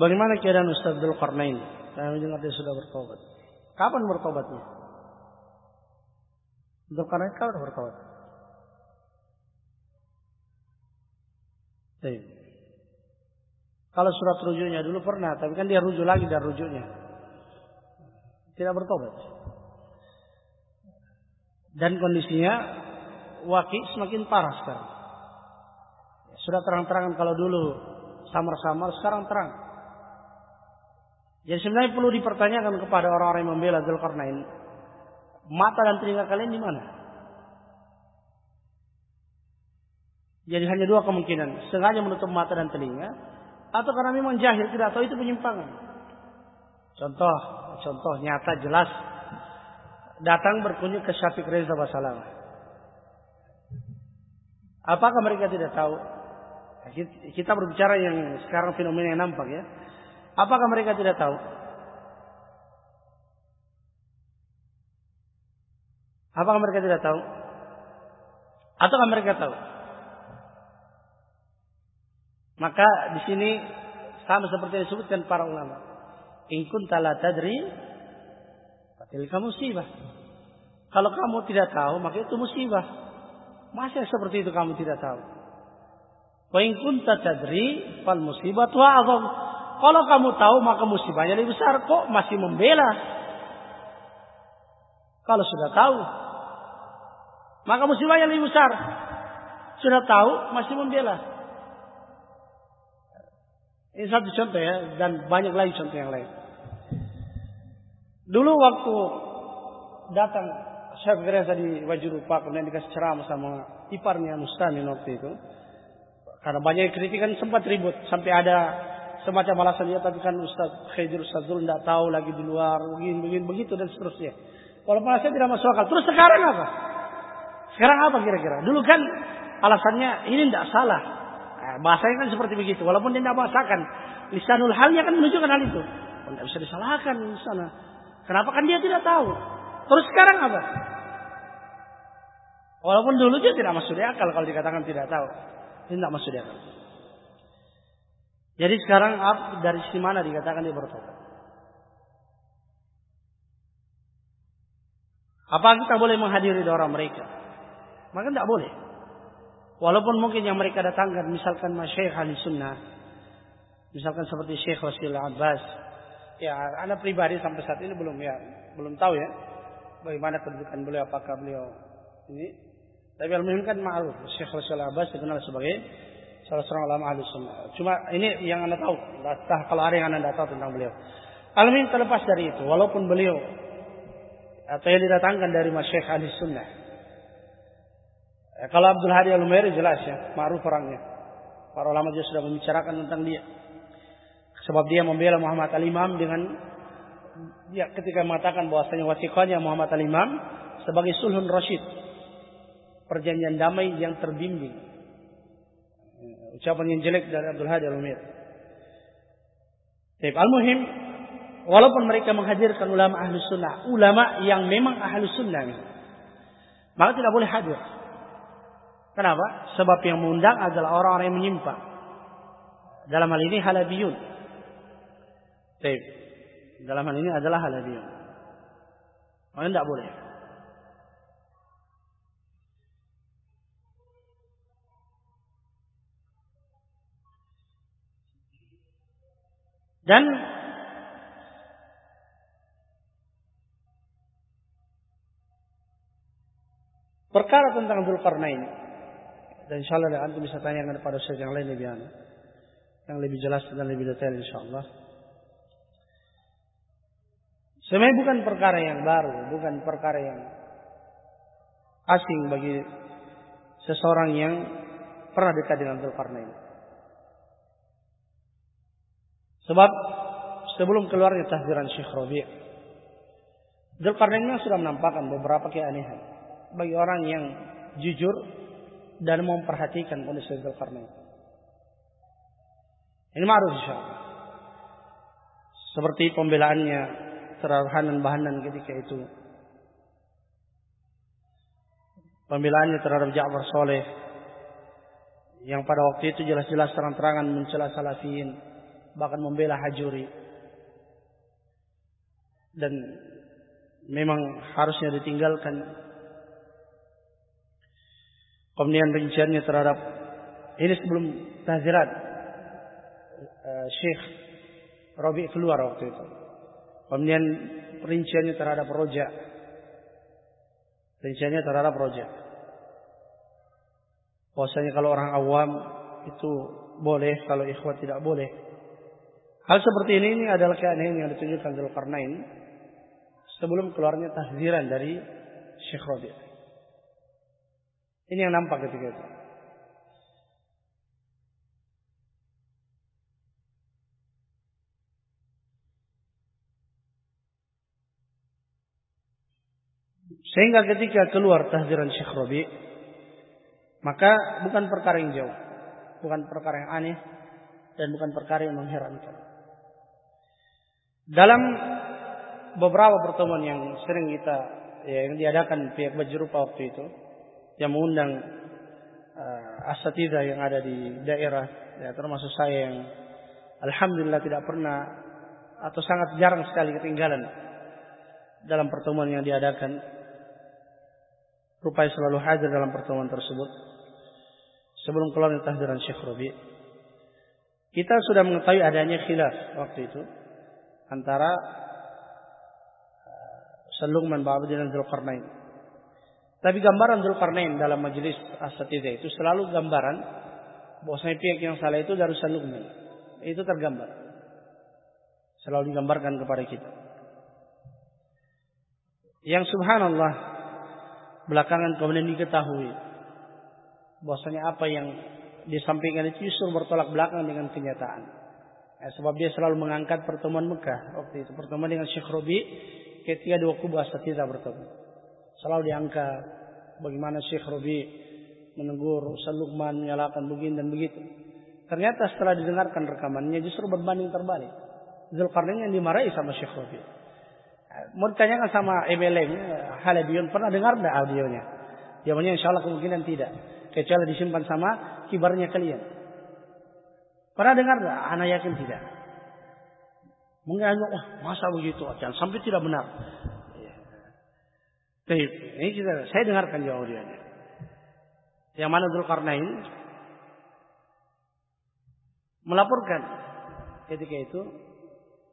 Bagaimana keadaan Ustaz Dzulqarnain? Saya mendengar dia sudah bertobat. Kapan bertobatnya? Dzulqarnain kapan bertobat? Baik. Kalau surat rujuknya dulu pernah, tapi kan dia rujuk lagi dari rujuknya. Tidak bertobat. Dan kondisinya waki semakin parah sekarang. Sudah terang-terangan kalau dulu samar-samar, sekarang terang. Jadi sebenarnya perlu dipertanyakan kepada orang-orang yang membela Zulkarnain. Mata dan telinga kalian di mana? Jadi hanya dua kemungkinan. Sengaja menutup mata dan telinga. Atau karena memang jahil tidak tahu itu penyimpangan. Contoh, contoh nyata jelas. Datang berkunjung ke Syafiq Reza Basalam. Apakah mereka tidak tahu? Kita berbicara yang sekarang fenomena yang nampak ya. Apakah mereka tidak tahu? Apakah mereka tidak tahu? Ataukah mereka tahu? Maka di sini sama seperti yang disebutkan para ulama. In kunta la tadri fatilka musibah. Kalau kamu tidak tahu, maka itu musibah. Masa seperti itu kamu tidak tahu? Wa in kunta tadri fal musibatu a'zam. Kalau kamu tahu maka musibahnya lebih besar kok masih membela. Kalau sudah tahu maka musibahnya lebih besar. Sudah tahu masih membela. Ini satu contoh ya dan banyak lagi contoh yang lain. Dulu waktu datang Syekh Gereza di Wajurupa kemudian dikasih ceramah sama iparnya Mustami waktu itu. Karena banyak kritikan sempat ribut sampai ada semacam alasan dia tapi kan Ustaz Khidir Ustaz Zul tidak tahu lagi di luar begini begini begitu dan seterusnya. Walaupun alasannya tidak masuk akal. Terus sekarang apa? Sekarang apa kira-kira? Dulu kan alasannya ini tidak salah. Nah, bahasanya kan seperti begitu. Walaupun dia tidak bahasakan. Lisanul halnya kan menunjukkan hal itu. Tidak bisa disalahkan di sana. Kenapa kan dia tidak tahu? Terus sekarang apa? Walaupun dulu dia tidak masuk akal kalau dikatakan tidak tahu. Ini tidak masuk akal. Jadi sekarang dari sisi mana dikatakan dia bertobat? Apa kita boleh menghadiri doa mereka? Maka tidak boleh. Walaupun mungkin yang mereka datangkan, misalkan Masyaikh ahli sunnah, misalkan seperti Syekh Wasil Abbas, ya anak pribadi sampai saat ini belum ya belum tahu ya bagaimana kedudukan beliau, apakah beliau ini. Tapi al kan ma'ruf, Syekh Wasil Abbas dikenal sebagai salah seorang ulama ahli sunnah. Cuma ini yang anda tahu, entah kalau ada yang anda tahu tentang beliau. al terlepas dari itu, walaupun beliau atau yang didatangkan dari masyayikh ahli sunnah. Ya, kalau Abdul Hadi al jelas ya, ma'ruf orangnya. Para ulama juga sudah membicarakan tentang dia. Sebab dia membela Muhammad al-Imam dengan ya, ketika mengatakan bahwasanya wasiqahnya Muhammad al-Imam sebagai sulhun rasyid. Perjanjian damai yang terbimbing ucapan yang jelek dari Abdul Hadi Al-Umir. Tapi al-muhim, walaupun mereka menghadirkan ulama ahli sunnah, ulama yang memang ahli sunnah, maka tidak boleh hadir. Kenapa? Sebab yang mengundang adalah orang-orang yang menyimpang. Dalam hal ini halabiyun. Baik. Dalam hal ini adalah halabiyun. Maka tidak boleh. Dan perkara tentang Zulkarnain dan insya Allah antum bisa tanyakan kepada Ustaz yang lain lebih anu, yang lebih jelas dan lebih detail insya Allah. Sebenarnya bukan perkara yang baru, bukan perkara yang asing bagi seseorang yang pernah dekat dengan Zulkarnain. Sebab sebelum keluarnya tahdiran Syekh Rabi' Dzulkarnain sudah menampakkan beberapa keanehan bagi orang yang jujur dan memperhatikan kondisi Dzulkarnain. Ini ma'ruf insyaallah. Seperti pembelaannya terhadap Hanan ketika itu. Pembelaannya terhadap Ja'far Soleh yang pada waktu itu jelas-jelas terang-terangan mencela salafiyin bahkan membela Hajuri. Dan memang harusnya ditinggalkan kemudian rinciannya terhadap ini sebelum tahzirat uh, Syekh Rabi keluar waktu itu. Kemudian rinciannya terhadap roja. Rinciannya terhadap roja. Bahwasanya kalau orang awam itu boleh, kalau ikhwat tidak boleh. Hal seperti ini, ini adalah keanehan yang ditunjukkan Zulkarnain sebelum keluarnya tahziran dari Syekh Rabi. Ini yang nampak ketika itu. Sehingga ketika keluar tahziran Syekh Rabi, maka bukan perkara yang jauh, bukan perkara yang aneh, dan bukan perkara yang mengherankan. Dalam beberapa pertemuan yang sering kita ya, yang diadakan pihak Bajrupa waktu itu, yang mengundang uh, asatidah yang ada di daerah, ya, termasuk saya yang alhamdulillah tidak pernah atau sangat jarang sekali ketinggalan dalam pertemuan yang diadakan. Rupanya selalu hadir dalam pertemuan tersebut. Sebelum keluar tahdiran Syekh Rabi. Kita sudah mengetahui adanya khilaf waktu itu antara uh, Salungman Ba'abdi dan Zulkarnain. Tapi gambaran Zulkarnain dalam majelis asatidah itu selalu gambaran bahwasanya pihak yang salah itu dari Salungman itu tergambar. Selalu digambarkan kepada kita. Yang subhanallah belakangan kemudian diketahui bahwasanya apa yang disampaikan itu justru bertolak belakang dengan kenyataan. Ya, sebab dia selalu mengangkat pertemuan Mekah waktu itu pertemuan dengan Syekh Robi ketika dua kubu asatidz bertemu. Selalu diangkat bagaimana Syekh Robi menegur Salukman menyalahkan begini dan begitu. Ternyata setelah didengarkan rekamannya justru berbanding terbalik. Zulkarnain yang dimarahi sama Syekh Robi. Mau ditanyakan sama MLM Halabion pernah dengar tidak audionya? Jawabannya insya Allah kemungkinan tidak. Kecuali disimpan sama kibarnya kalian. Pernah dengar tidak? Anak yakin tidak. Mungkin hanya, oh masa begitu? Jangan sampai tidak benar. Baik, ini kita, saya dengarkan jawabannya. Yang mana Zulkarnain melaporkan ketika itu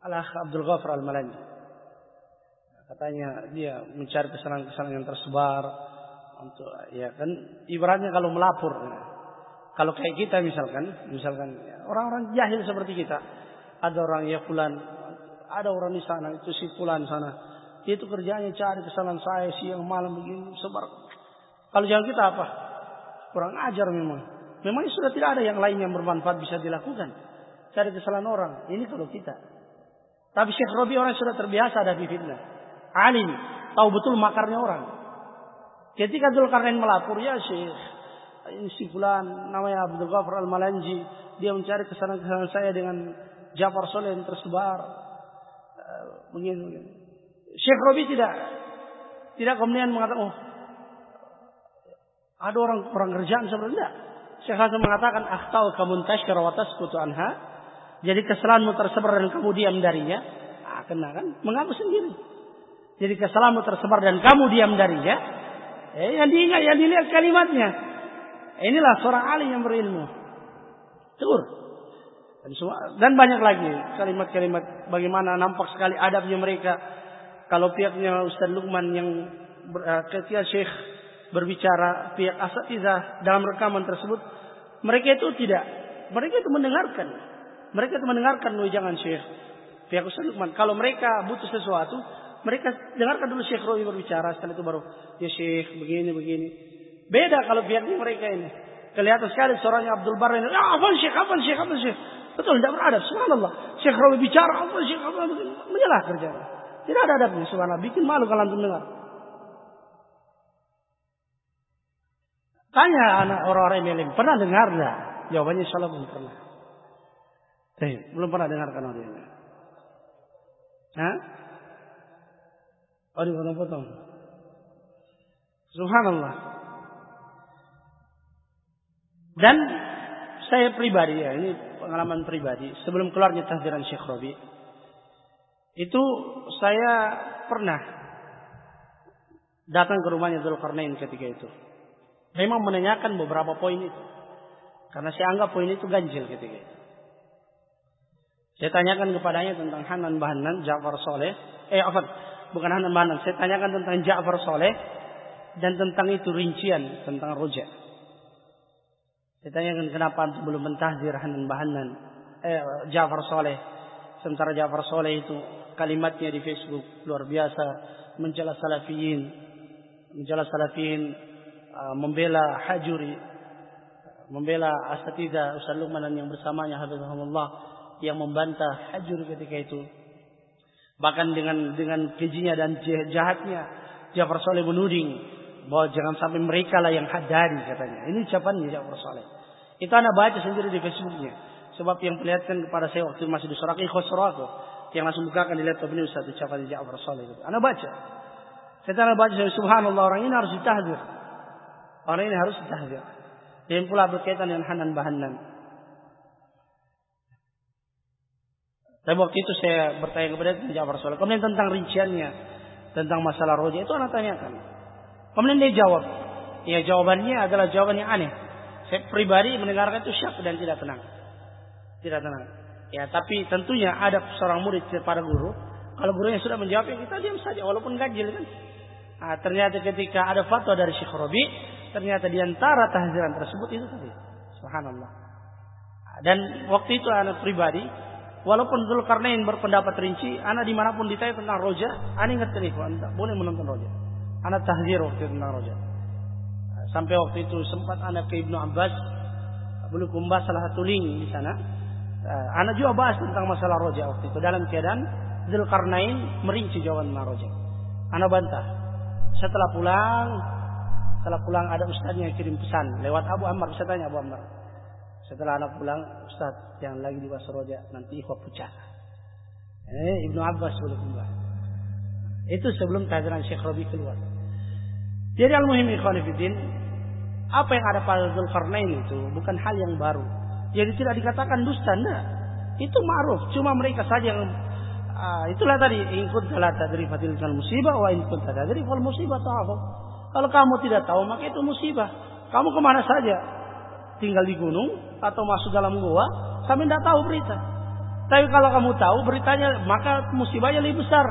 Allah Abdul Ghafar Al-Malanji Katanya dia mencari kesalahan-kesalahan yang tersebar untuk ya kan ibaratnya kalau melapor ya. Kalau kayak kita misalkan misalkan orang-orang jahil seperti kita. Ada orang ya fulan ada orang di sana itu si fulan sana. Dia itu kerjanya cari kesalahan saya siang malam begini sebar. Kalau jangan kita apa? Kurang ajar memang. Memang sudah tidak ada yang lain yang bermanfaat bisa dilakukan. Cari kesalahan orang ini kalau kita. Tapi Syekh Robi orang sudah terbiasa ada fitnah. Alim, tahu betul makarnya orang. Ketika Zulkarnain melapor, ya Syekh, si fulan namanya Abdul Ghafar Al-Malanji, dia mencari kesalahan-kesalahan saya dengan Jafar Soleh yang tersebar. Eh, begini, begini. Syekh Robi tidak tidak kemudian mengatakan, oh ada orang orang kerjaan seperti itu. Syekh Hasan mengatakan, akhtau kamun tashkar wa taskutu anha. Jadi kesalahanmu tersebar dan kamu diam darinya. Ah, kena kan? Mengaku sendiri. Jadi kesalahanmu tersebar dan kamu diam darinya. Eh, yang diingat, yang dilihat kalimatnya. Inilah seorang alim yang berilmu. Tur. Dan, banyak lagi kalimat-kalimat bagaimana nampak sekali adabnya mereka. Kalau pihaknya Ustaz Lukman yang uh, ketika Syekh berbicara pihak asatizah dalam rekaman tersebut, mereka itu tidak. Mereka itu mendengarkan. Mereka itu mendengarkan, jangan Syekh. Pihak Ustaz Lukman. Kalau mereka butuh sesuatu, mereka dengarkan dulu Syekh Rawi berbicara, setelah itu baru ya Syekh begini begini. Beda kalau pihaknya mereka ini. Kelihatan sekali suaranya Abdul Bar ini. Ah, apa Syekh, apa Syekh, apa Syekh. Betul, tidak beradab. Subhanallah. Syekh Rawi bicara, apa Syekh, apa menyelah kerja. Tidak ada adabnya, subhanallah. Bikin malu kalau antum dengar. Tanya anak orang-orang yang pernah dengar tidak? Jawabannya insya Allah belum pernah. Eh, belum pernah dengarkan audionya. Hah? Oh dipotong-potong. Subhanallah. Dan saya pribadi ya, ini pengalaman pribadi. Sebelum keluarnya tahdiran Syekh Robi, itu saya pernah datang ke rumahnya Zulkarnain ketika itu. Memang menanyakan beberapa poin itu. Karena saya anggap poin itu ganjil ketika itu. Saya tanyakan kepadanya tentang Hanan Bahanan, Ja'far Soleh. Eh, apa? Bukan Hanan Bahanan. Saya tanyakan tentang Ja'far Soleh. Dan tentang itu rincian tentang rojak. Saya tanyakan kenapa belum mentahdir Hanan Bahanan. Eh, Ja'far Soleh. Sementara Ja'far Soleh itu kalimatnya di Facebook luar biasa. Mencela salafiyin. Mencela salafiyin. Uh, membela hajuri. Membela asatidah Ustaz Luqman yang bersamanya. Habibullah yang membantah hajur ketika itu. Bahkan dengan dengan kejinya dan jahatnya Jafar Soleh menuding bahwa jangan sampai mereka lah yang hadari katanya. Ini ucapannya Jafar Soleh. Itu anak baca sendiri di Facebooknya. Sebab yang perlihatkan kepada saya waktu masih di Soraki Khosroko. Yang langsung bukakan di laptop ini Ustaz ucapan Jafar Soleh. Anak baca. Saya anak baca subhanallah orang ini harus ditahdir. Orang ini harus ditahdir. Dan pula berkaitan dengan Hanan Bahanan. Tapi waktu itu saya bertanya kepada Ja'far Soleh. Kemudian tentang rinciannya. Tentang masalah roja. Itu anak tanyakan. Kemudian dia jawab. Ya jawabannya adalah jawaban yang aneh. Saya pribadi mendengarkan itu syak dan tidak tenang. Tidak tenang. Ya tapi tentunya ada seorang murid kepada guru. Kalau gurunya sudah menjawab ya kita diam saja. Walaupun ganjil kan. Nah, ternyata ketika ada fatwa dari Syekh Robi. Ternyata di antara tahziran tersebut itu tadi. Subhanallah. Dan waktu itu anak pribadi Walaupun Zulkarnain berpendapat rinci, anak di mana pun ditanya tentang roja, anak ingat ini, anda boleh menonton roja. Anak tahzir waktu itu tentang roja. Sampai waktu itu sempat anak ke Ibnu Abbas, belum kumbas salah satu link di sana. Anak juga bahas tentang masalah roja waktu itu dalam keadaan Zulkarnain merinci jawaban tentang roja. Anak bantah. Setelah pulang, setelah pulang ada ustaznya yang kirim pesan lewat Abu Ammar. Saya tanya Abu Ammar, setelah anak pulang, Ustaz, jangan lagi di Roja, nanti ikhwah pucat. Eh, Ibnu Abbas boleh keluar. Itu sebelum tahdiran Syekh Robi keluar. Jadi al-muhim ikhwanifidin, apa yang ada pada Zulkarnain itu bukan hal yang baru. Jadi tidak dikatakan dusta, enggak. Itu ma'ruf, cuma mereka saja yang uh, itulah tadi ingkut telah tadri fatilkan musibah wa ingkut tadri fal musibah tahu. Kalau kamu tidak tahu maka itu musibah. Kamu ke mana saja? Tinggal di gunung, atau masuk dalam gua, kami tidak tahu berita. Tapi kalau kamu tahu beritanya, maka musibahnya lebih besar.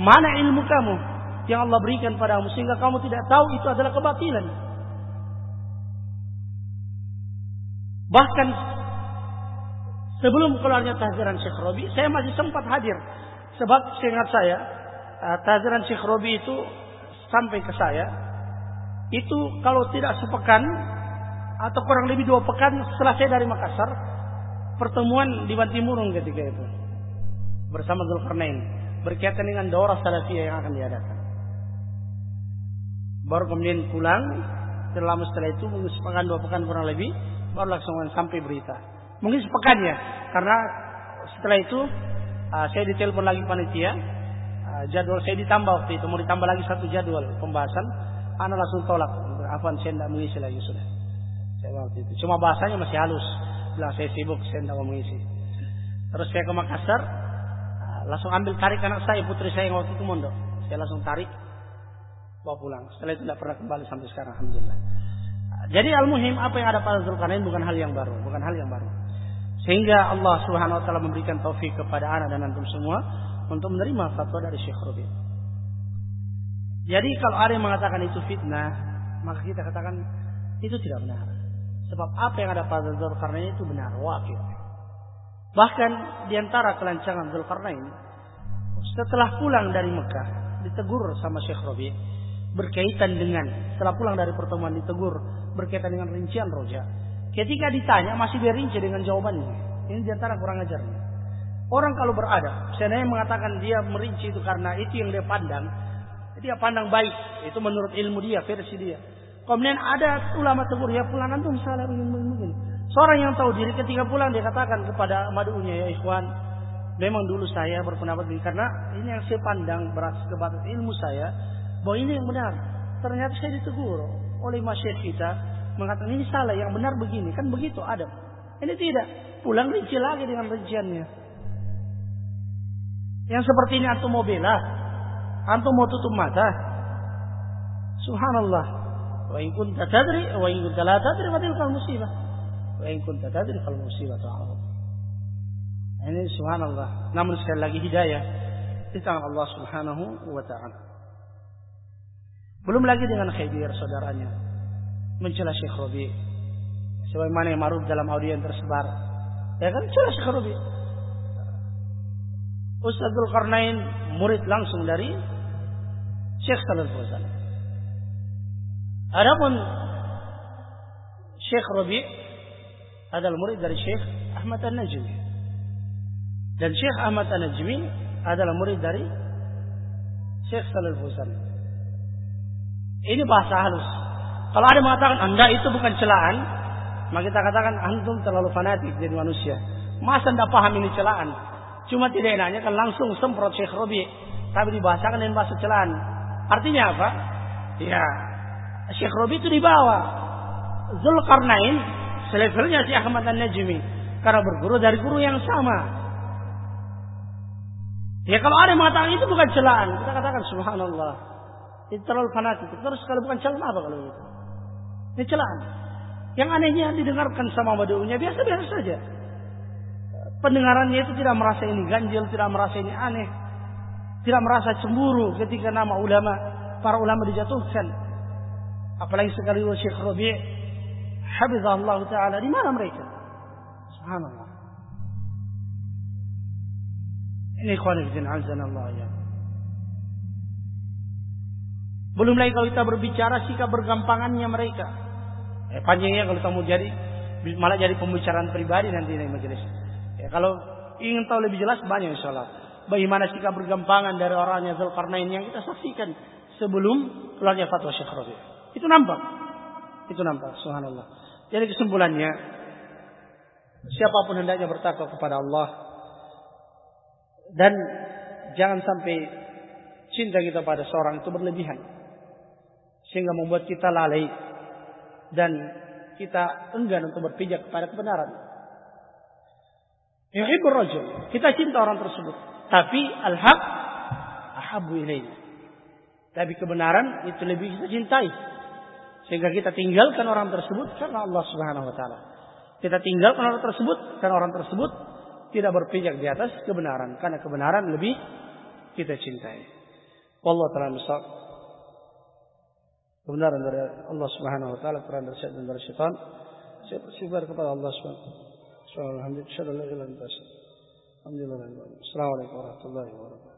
Mana ilmu kamu yang Allah berikan padamu sehingga kamu tidak tahu itu adalah kebatilan. Bahkan sebelum keluarnya tahziran Syekh Robi, saya masih sempat hadir. Sebab seingat saya, eh, tahziran Syekh Robi itu sampai ke saya, itu kalau tidak sepekan atau kurang lebih dua pekan setelah saya dari Makassar pertemuan di Bantimurung ketika itu bersama Zulkarnain berkaitan dengan daurah salafiyah yang akan diadakan. Baru kemudian pulang selama setelah itu mungkin sepekan dua pekan kurang lebih baru langsung sampai berita. Mungkin sepekan ya karena setelah itu uh, saya ditelepon lagi panitia uh, jadwal saya ditambah waktu itu mau ditambah lagi satu jadwal pembahasan anak langsung tolak apa saya tidak mengisi lagi sudah saya waktu itu. Cuma bahasanya masih halus. Bilang saya sibuk, saya tidak mengisi. Terus saya ke Makassar, langsung ambil tarik anak saya, putri saya yang waktu itu mondok. Saya langsung tarik, bawa pulang. Setelah itu tidak pernah kembali sampai sekarang, alhamdulillah. Ah, jadi al-muhim apa yang ada pada Zulkarnain bukan hal yang baru, bukan hal yang baru. Sehingga Allah Subhanahu wa taala memberikan taufik kepada anak dan antum semua untuk menerima fatwa dari Syekh Rabi. Jadi kalau ada yang mengatakan itu fitnah, maka kita katakan itu tidak benar. Sebab apa yang ada pada Zulkarnain itu benar, wakil. Bahkan di antara kelancangan Zulkarnain, setelah pulang dari Mekah, ditegur sama Syekh Robi, berkaitan dengan, setelah pulang dari pertemuan ditegur, berkaitan dengan rincian roja. Ketika ditanya, masih dia rinci dengan jawabannya. Ini di antara kurang ajarnya. Orang kalau berada, saya mengatakan dia merinci itu karena itu yang dia pandang. Dia pandang baik, itu menurut ilmu dia, versi dia. Kemudian ada ulama tegur, ya pulang antum salah begini begini. Seorang yang tahu diri ketika pulang dia katakan kepada madunya ya ikhwan, memang dulu saya berpendapat begini karena ini yang saya pandang berat kebatas ilmu saya bahwa ini yang benar. Ternyata saya ditegur oleh masyarakat kita mengatakan ini salah, yang benar begini. Kan begitu ada. Ini tidak. Pulang rinci lagi dengan rinciannya. Yang seperti ini antum mau bela. Antum mau tutup mata. Subhanallah. Wa in kunta tadri wa in kunta tadri tilka musibah. Wa kunta tadri fal musibah ta'ala. Ini subhanallah. Namun sekali lagi hidayah di tangan Allah Subhanahu wa taala. Belum lagi dengan Khidir saudaranya mencela Syekh Rabi. Sebagaimana yang maruf dalam audio yang tersebar. Ya kan celah Syekh Rabi. Ustadzul Karnain murid langsung dari Syekh Salih Fauzan. Adapun Syekh Rabi adalah murid dari Syekh Ahmad An-Najmi. Dan Syekh Ahmad An-Najmi adalah murid dari Syekh Salih Fauzan. Ini bahasa halus. Kalau ada mengatakan Anda itu bukan celaan, maka kita katakan antum terlalu fanatik jadi manusia. Masa tidak paham ini celaan? Cuma tidak enaknya kan langsung semprot Syekh Robi. Tapi dibahasakan dengan bahasa celaan. Artinya apa? Ya, Syekh Robi itu dibawa. Zulkarnain, selevelnya si Ahmad An-Najmi. Karena berguru dari guru yang sama. Ya kalau ada yang mengatakan itu bukan celaan. Kita katakan subhanallah. Itu terlalu fanatik. Terus kalau bukan celaan apa kalau itu? Ini celaan. Yang anehnya didengarkan sama madunya biasa-biasa saja pendengarannya itu tidak merasa ini ganjil, tidak merasa ini aneh, tidak merasa cemburu ketika nama ulama, para ulama dijatuhkan. Apalagi sekali Syekh Rabi' Habibullah Ta'ala di mana mereka? Subhanallah. Ini ikhwanifidin azanallah ya. Belum lagi kalau kita berbicara sikap bergampangannya mereka. Eh, panjangnya kalau kamu jadi malah jadi pembicaraan pribadi nanti di majelis. Ya, kalau ingin tahu lebih jelas banyak insya Allah. Bagaimana sikap bergampangan dari orangnya Zulkarnain yang kita saksikan sebelum keluarnya fatwa Syekh Rabi. Itu nampak. Itu nampak. Subhanallah. Jadi kesimpulannya, siapa pun hendaknya bertakwa kepada Allah dan jangan sampai cinta kita pada seorang itu berlebihan sehingga membuat kita lalai dan kita enggan untuk berpijak kepada kebenaran. Yuhibbur rajul. Kita cinta orang tersebut. Tapi al-haq. Tapi kebenaran itu lebih kita cintai sehingga kita tinggalkan orang tersebut karena Allah Subhanahu wa taala. Kita tinggalkan orang tersebut karena orang tersebut tidak berpijak di atas kebenaran karena kebenaran lebih kita cintai. Allah taala misal. Kebenaran dari Allah Subhanahu wa taala kebenaran dari setan dari setan. Saya bersyukur kepada Allah Subhanahu wa taala. Alhamdulillah. Assalamualaikum warahmatullahi wabarakatuh.